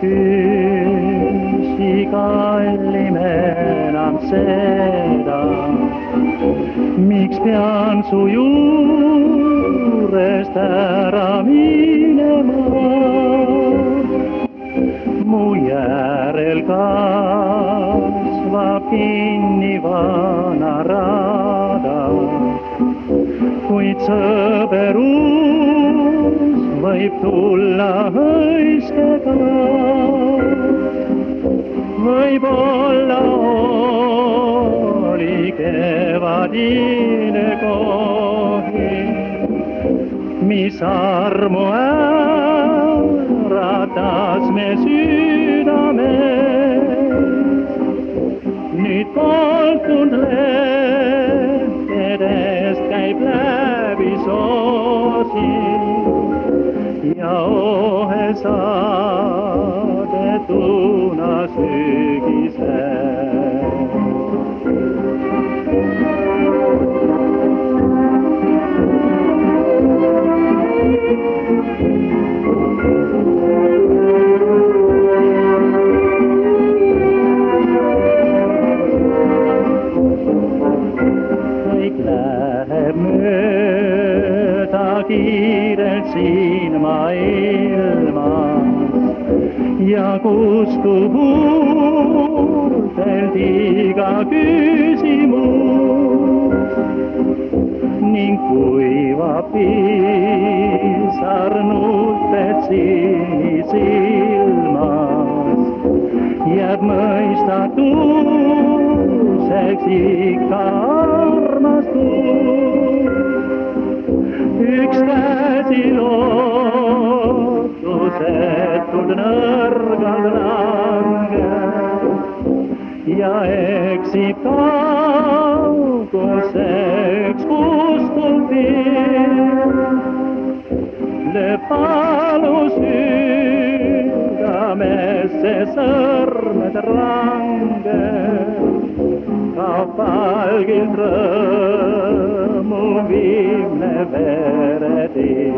küsi kallim enam seda, miks pean su juurest ära kinni vana rada, kuid sõberus võib tulla hõiskega. võib-olla oli kevadine kohing, mis armu äratas me südames. Koltunud lehtedest käib läbi soosing ja ohe saadetuna sügisel. Mööda kiirelt siin maailmas ja kustub huultelt iga küsimus ning kuivab pisarnutet sinisilmas jääb mõistatuseks ikka armastus. Goldener, golden ja eksit aukoseksi uskontiin. Ne palu sydämessä sörmet rankeet palkin rõõmu viimne veretiin.